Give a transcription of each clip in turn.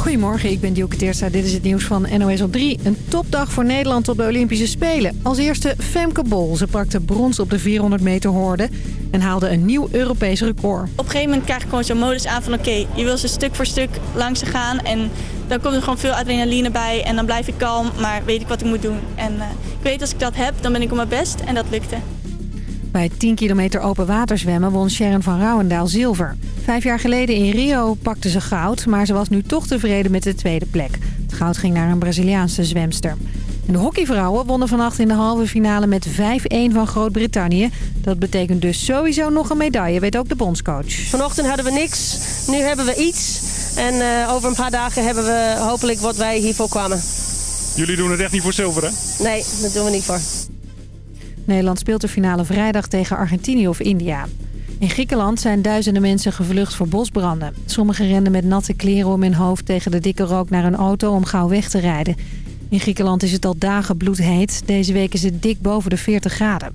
Goedemorgen, ik ben Dielke Teertstra. Dit is het nieuws van NOS op 3. Een topdag voor Nederland op de Olympische Spelen. Als eerste Femke Bol. Ze pakte brons op de 400 meter hoorde en haalde een nieuw Europees record. Op een gegeven moment krijg ik gewoon zo'n modus aan van... oké, je wil ze stuk voor stuk langs ze gaan en dan komt er gewoon veel adrenaline bij... en dan blijf ik kalm, maar weet ik wat ik moet doen. En uh, ik weet als ik dat heb, dan ben ik op mijn best en dat lukte. Bij 10 kilometer open water zwemmen won Sharon van Rouwendaal zilver. Vijf jaar geleden in Rio pakte ze goud, maar ze was nu toch tevreden met de tweede plek. Het goud ging naar een Braziliaanse zwemster. En de hockeyvrouwen wonnen vannacht in de halve finale met 5-1 van Groot-Brittannië. Dat betekent dus sowieso nog een medaille, weet ook de bondscoach. Vanochtend hadden we niks, nu hebben we iets. En uh, over een paar dagen hebben we hopelijk wat wij hiervoor kwamen. Jullie doen het echt niet voor zilver, hè? Nee, dat doen we niet voor. Nederland speelt de finale vrijdag tegen Argentinië of India. In Griekenland zijn duizenden mensen gevlucht voor bosbranden. Sommigen renden met natte kleren om hun hoofd tegen de dikke rook naar een auto om gauw weg te rijden. In Griekenland is het al dagen bloedheet. Deze week is het dik boven de 40 graden.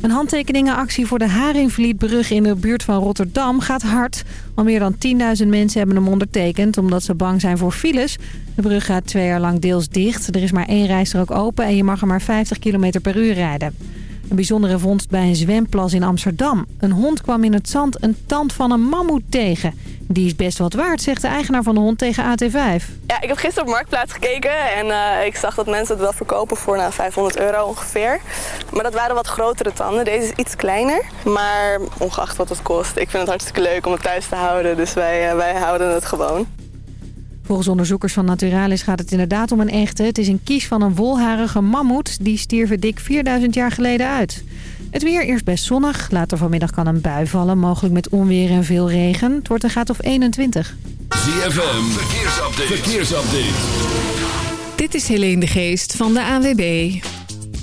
Een handtekeningenactie voor de Haringvlietbrug in de buurt van Rotterdam gaat hard. Al meer dan 10.000 mensen hebben hem ondertekend omdat ze bang zijn voor files. De brug gaat twee jaar lang deels dicht. Er is maar één rijstrook open en je mag er maar 50 km per uur rijden. Een bijzondere vondst bij een zwemplas in Amsterdam. Een hond kwam in het zand een tand van een mammoet tegen. Die is best wat waard, zegt de eigenaar van de hond tegen AT5. Ja, ik heb gisteren op Marktplaats gekeken en uh, ik zag dat mensen het wel verkopen voor nou, 500 euro ongeveer. Maar dat waren wat grotere tanden. Deze is iets kleiner, maar ongeacht wat het kost. Ik vind het hartstikke leuk om het thuis te houden, dus wij, uh, wij houden het gewoon. Volgens onderzoekers van Naturalis gaat het inderdaad om een echte. Het is een kies van een wolharige mammoet. Die stierven dik 4000 jaar geleden uit. Het weer eerst best zonnig. Later vanmiddag kan een bui vallen. Mogelijk met onweer en veel regen. Het wordt een graad of 21. ZFM, verkeersupdate. verkeersupdate. Dit is Helene de Geest van de ANWB.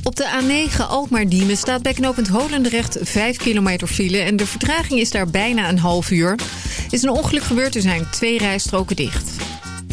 Op de A9 Alkmaar-Diemen staat bij knooppunt Holendrecht 5 kilometer file... en de vertraging is daar bijna een half uur. Is een ongeluk gebeurd, er zijn twee rijstroken dicht.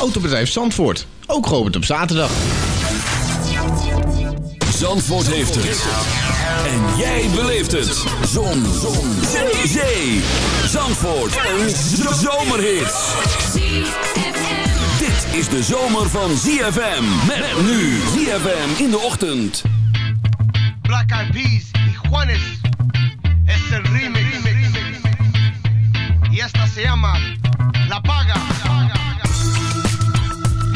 Autobedrijf Zandvoort. Ook geopend op zaterdag. Zandvoort heeft het. En jij beleeft het. Zon. Zon. Zee. Zee. Zandvoort. Een zomerhit. Dit is de zomer van ZFM. Met nu ZFM in de ochtend. Black Eyed Peas y Juanes. Es el remix. Y esta se llama La Paga.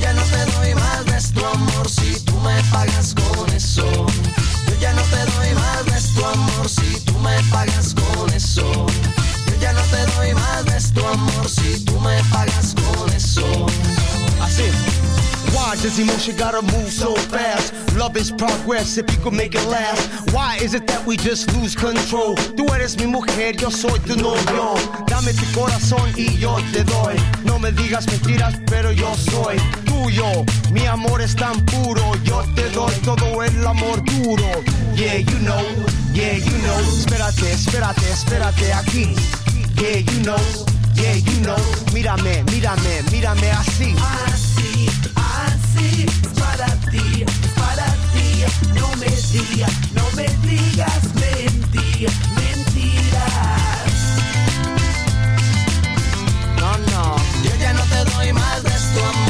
Ya. Why does emotion gotta move so fast? Love is progress if you could make it last. Why is it that we just lose control? Tú eres mi mujer, yo soy tu novio. Dame tu corazón y yo te doy. No me digas mentiras, pero yo soy Mi amor es tan puro, yo te doy todo el amor duro. Yeah, you know, yeah, you know. Espérate, espérate, espérate aquí. Yeah, you know, yeah, you know. Mírame, mírame, mírame así. Así, así, es para ti, es para ti. No me digas, no me digas mentira, mentiras. No, no. Yo ya no te doy más de tu amor.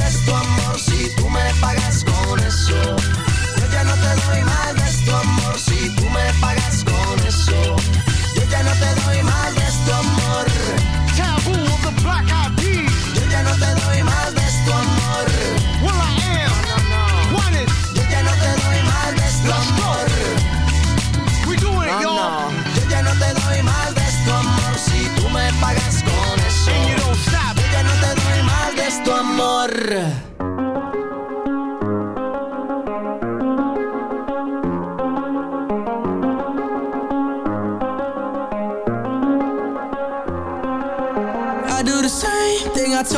pagas con eso. Yo ya no te doy más de tu amorcito.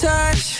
touch.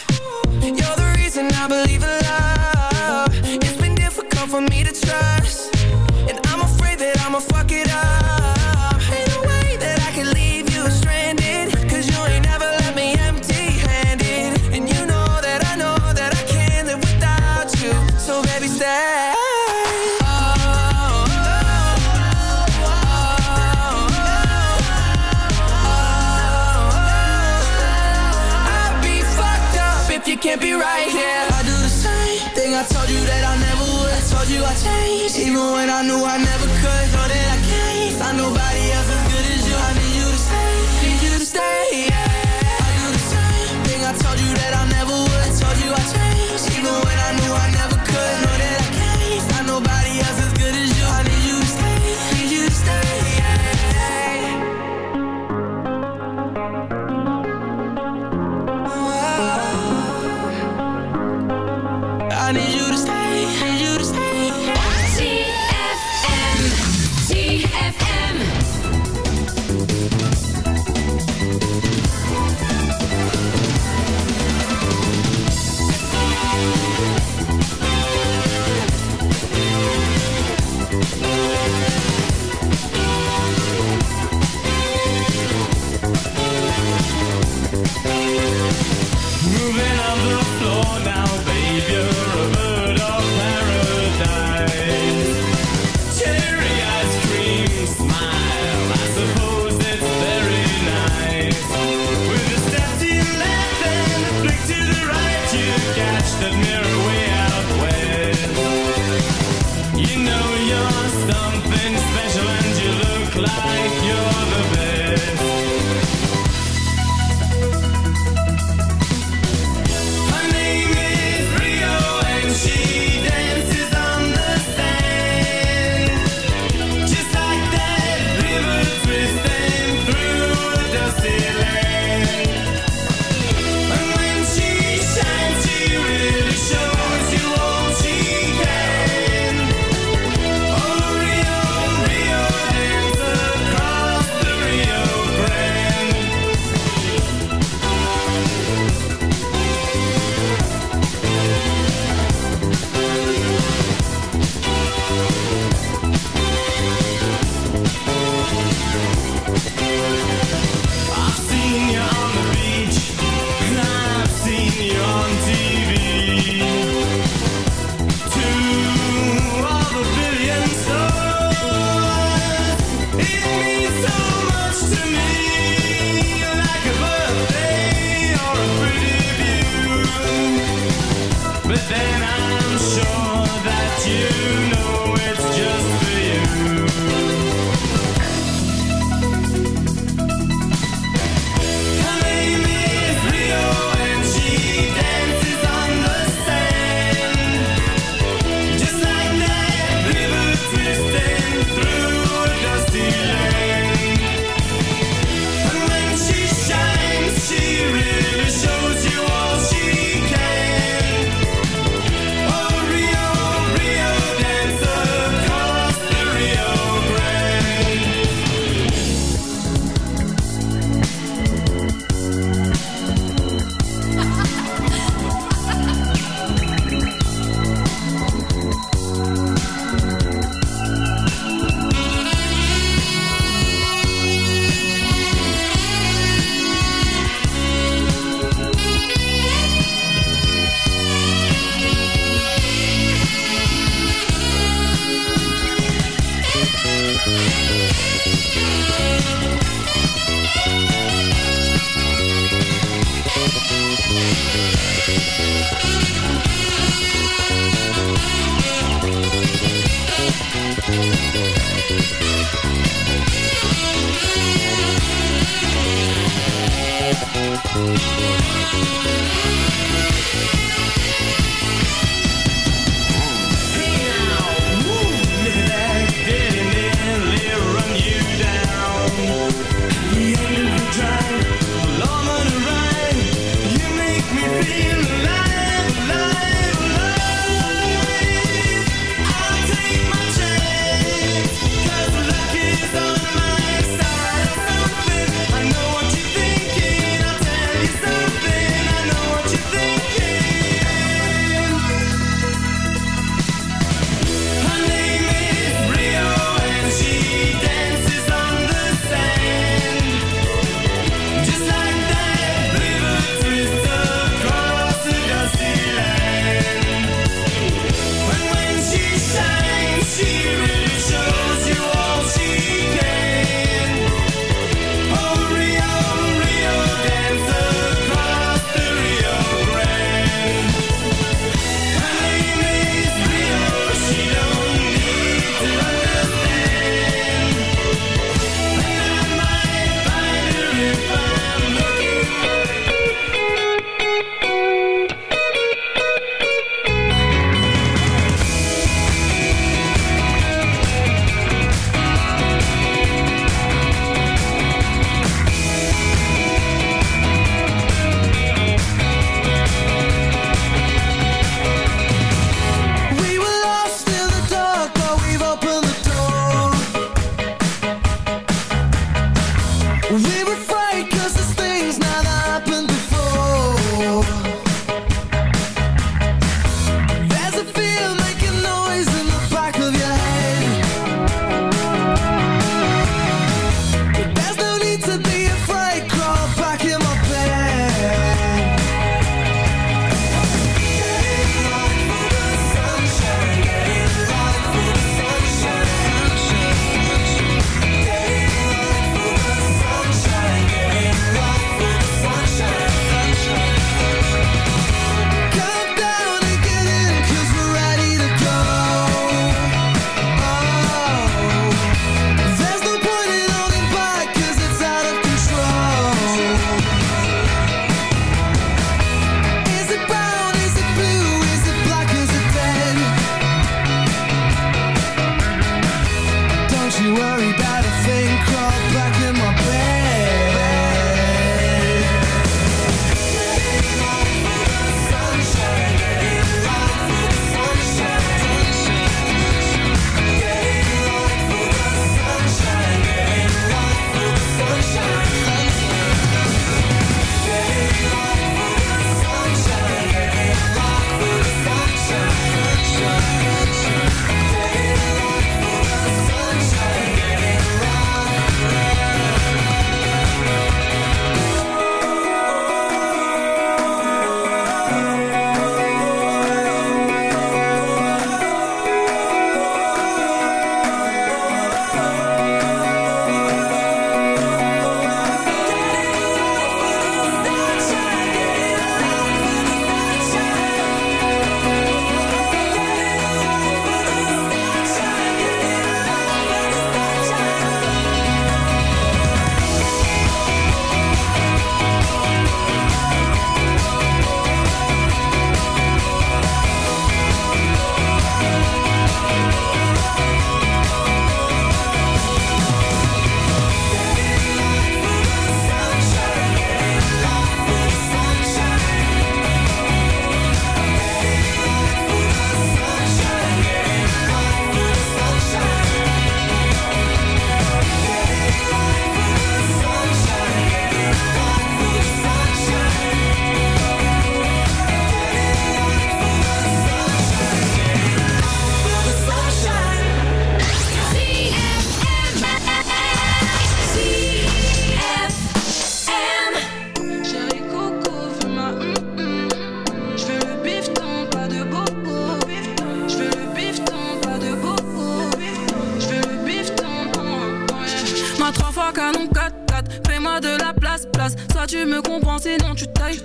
Comprends, sinon tu tailles.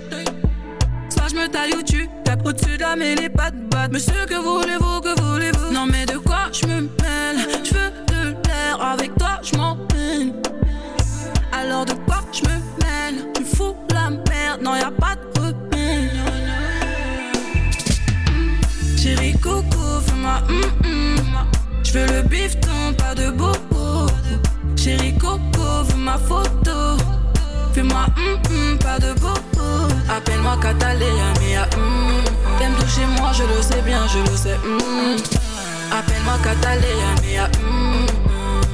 Soit je me taille ou tu tapes au-dessus de la mêlée, pas de batte. Monsieur, que voulez-vous, que voulez-vous? Non, mais de quoi je me mêle? Je veux de l'air, avec toi je m'en peine. Alors de quoi je me mêle? Tu fous la merde, non, y a pas de repère. Chérie Coco, fais-moi hum hum. Je veux le bifton, pas de bobo. Chérie Coco, veux ma photo. Fais-moi pas de bobo. Appelle-moi Catalina, mia hum. T'aimes toucher moi, je le sais bien, je le sais hum. Appelle-moi Catalina, mia hum.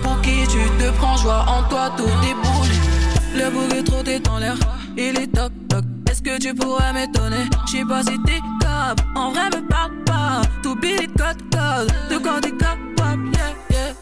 Pour qui tu te prends, joie en toi, tout déboule. Le trop est dans l'air, il est toc toc. Est-ce que tu pourrais m'étonner? J'sais pas si t'es cap, en vrai me parle pas. Tout billet code code, de quoi t'es capable, yeah yeah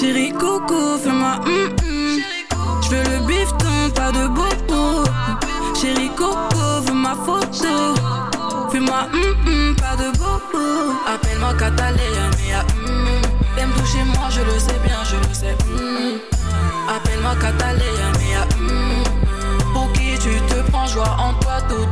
Chérie Coco, fais-moi hum hum. Je veux le bifton, pas de bobo. Chérie Coco, veux ma photo. Fais-moi hum hum, pas de bobo. Appelle-moi Catalina, mia hum. T'aimes toucher moi, je le sais bien, je le sais. hum. Appelle-moi Catalina, mia hum. Pour qui tu te prends, joie en toi, tout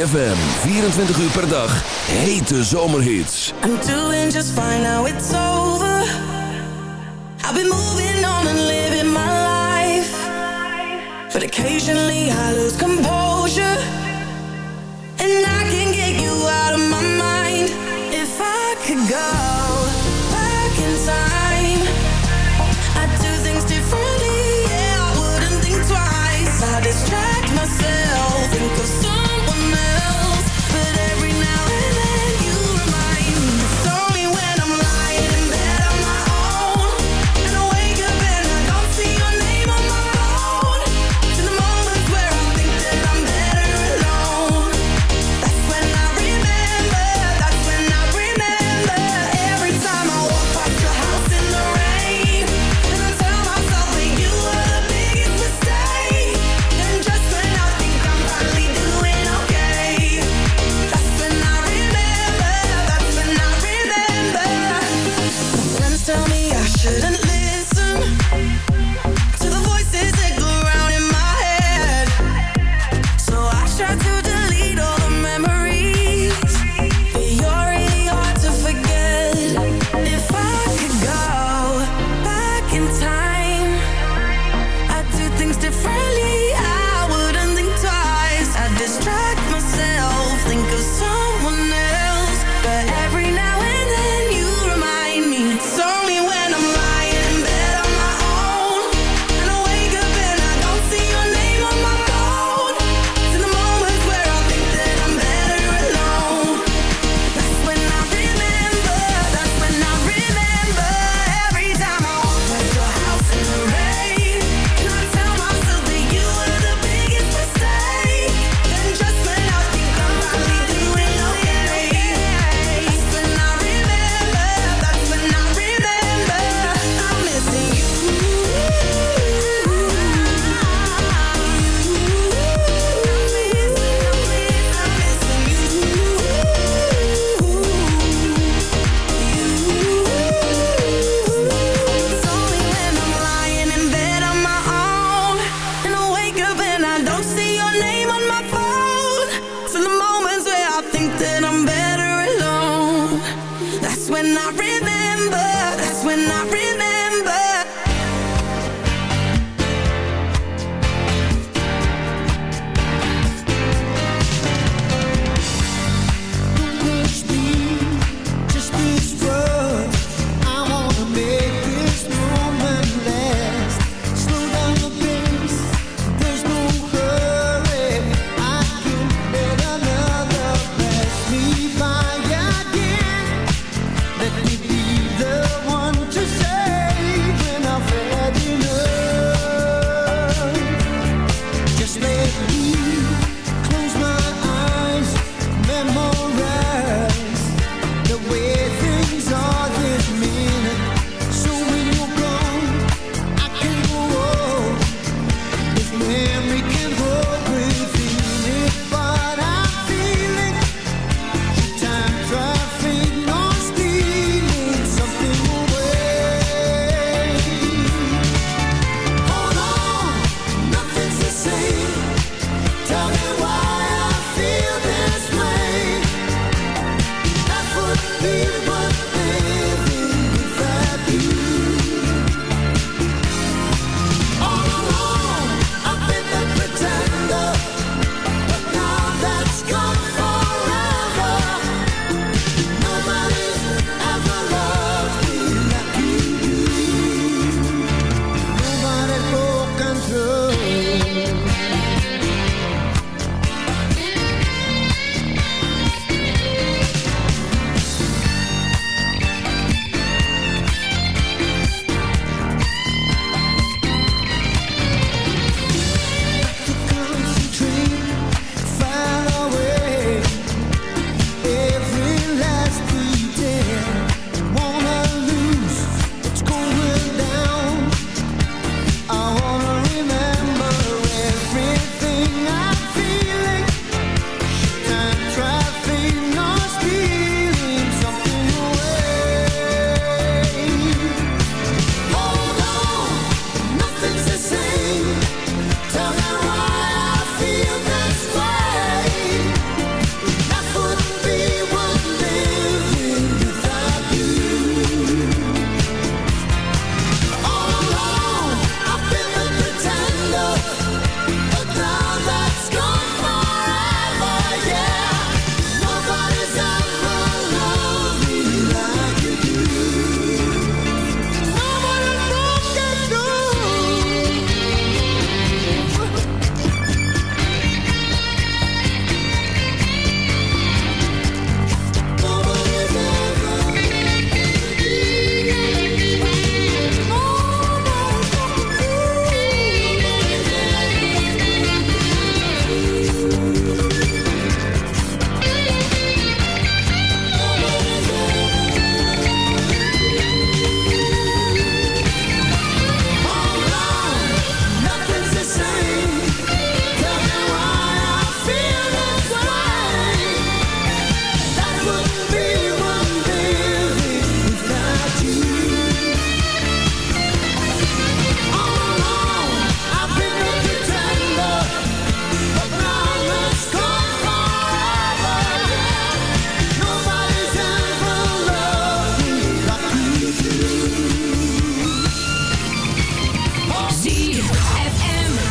ZFM, 24 uur per dag, hete zomerhits. I'm doing just fine, now it's over. I've been moving on and living my life. But occasionally I lose composure.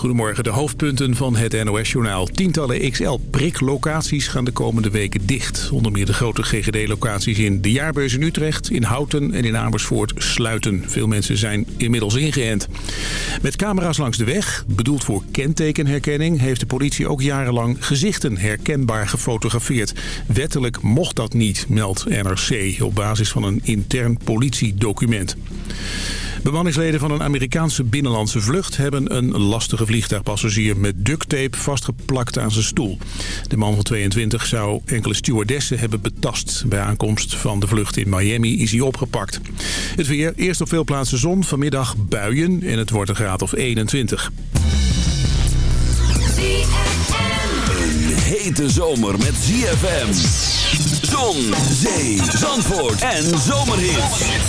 Goedemorgen, de hoofdpunten van het NOS-journaal. Tientallen XL-priklocaties gaan de komende weken dicht. Onder meer de grote GGD-locaties in de Jaarbeurs in Utrecht, in Houten en in Amersfoort sluiten. Veel mensen zijn inmiddels ingeënt. Met camera's langs de weg, bedoeld voor kentekenherkenning... heeft de politie ook jarenlang gezichten herkenbaar gefotografeerd. Wettelijk mocht dat niet, meldt NRC op basis van een intern politiedocument. Bemanningsleden van een Amerikaanse binnenlandse vlucht... hebben een lastige vliegtuigpassagier met ducttape vastgeplakt aan zijn stoel. De man van 22 zou enkele stewardessen hebben betast. Bij aankomst van de vlucht in Miami is hij opgepakt. Het weer, eerst op veel plaatsen zon, vanmiddag buien en het wordt een graad of 21. Een hete zomer met ZFM. Zon, zee, zandvoort en zomerhit.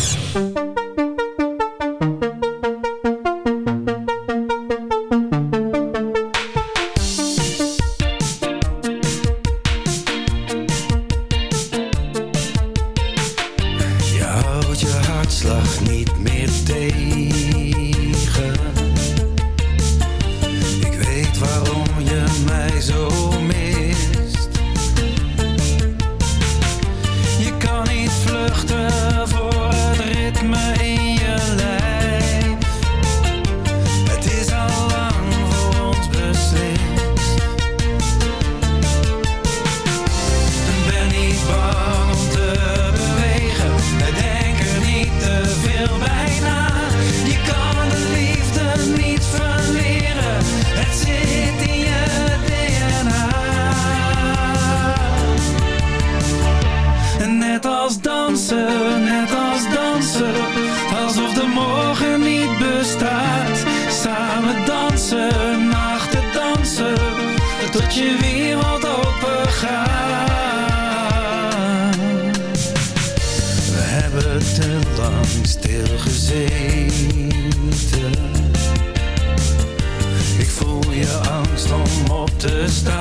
te staan.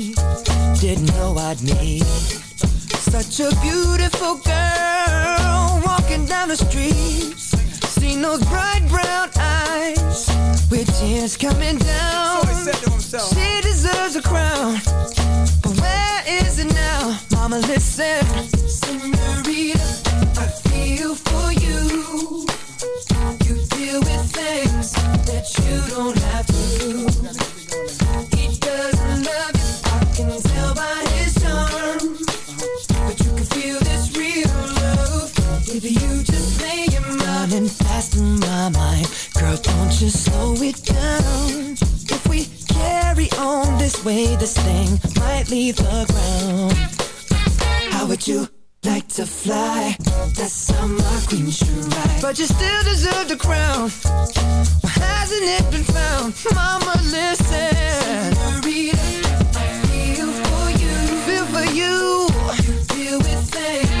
didn't know I'd meet such a beautiful girl walking down the street. Seen those bright brown eyes with tears coming down. So he said to himself. She deserves a crown, but where is it now? Mama, listen, Senorita, I feel for you. You deal with things that you don't this thing might leave the ground. How would you like to fly? That's how my queen should ride. But you still deserve the crown. Why hasn't it been found? Mama, listen. Senorita, I feel for you. Feel for you. You deal with things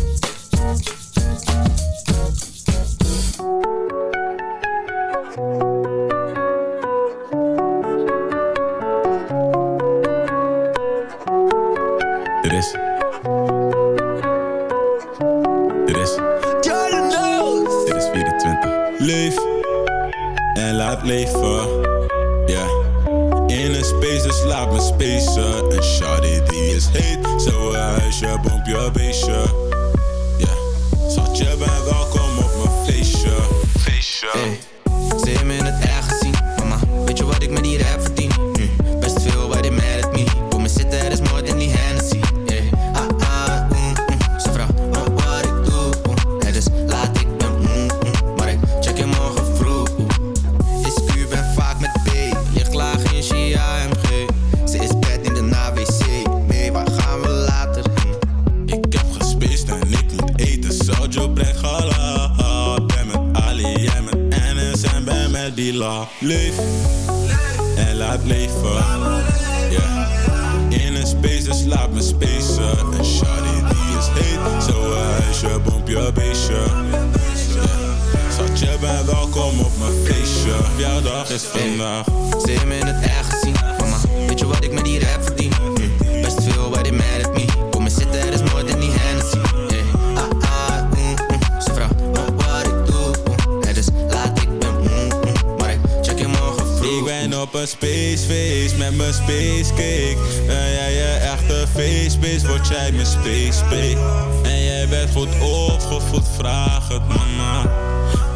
Op een spacefeest met mijn space cake. Ben jij je echte feestbeest, word jij mijn space babe. En jij bent goed opgevoed, vraag het mama.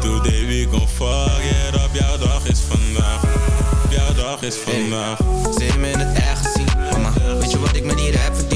Today we gon' fuck it up, jouw dag is vandaag. Jouw dag is vandaag. Ze hebben me in het echt gezien. Mama, weet je wat ik met die rap verdien?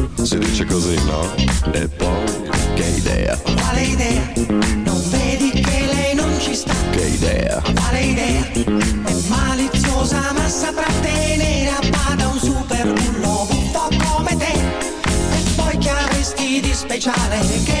si dice così, no? E poi, che idea, Quale idea? Non vedi che lei non ci sta? che idea, Quale idea? È maliziosa ma saprà tenere a bada un super bullo buffo come te E poi che avresti di speciale che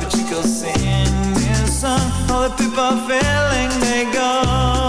but you go singing a song. All the people feeling they go.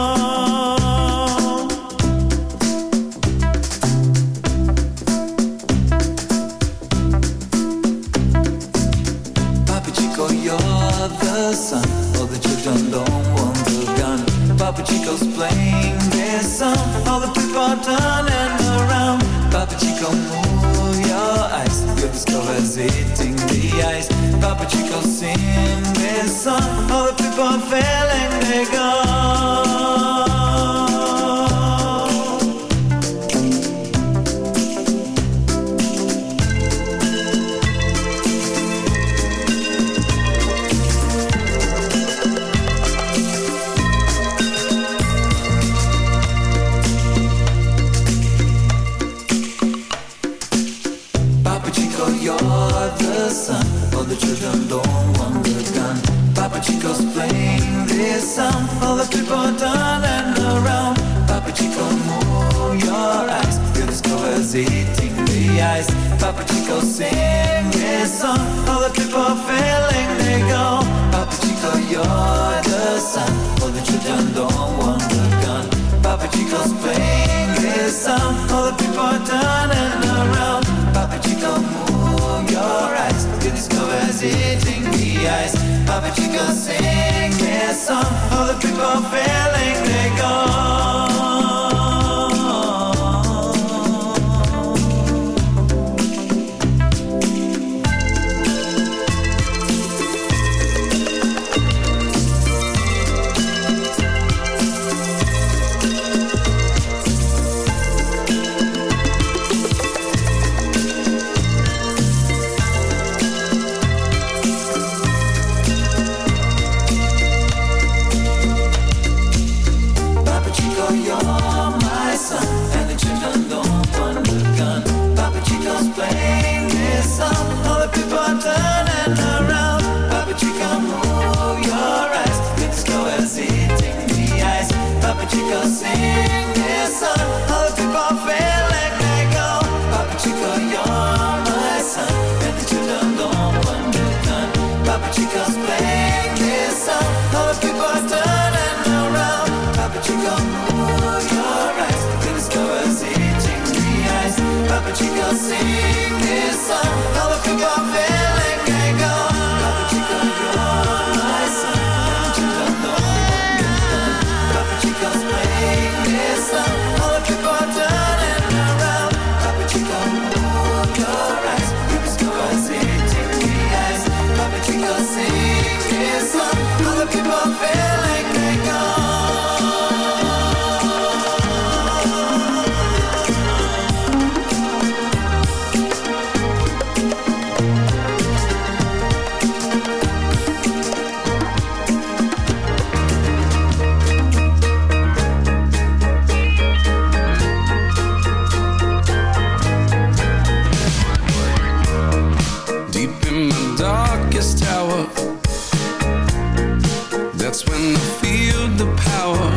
feel the power.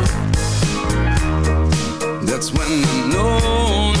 That's when I know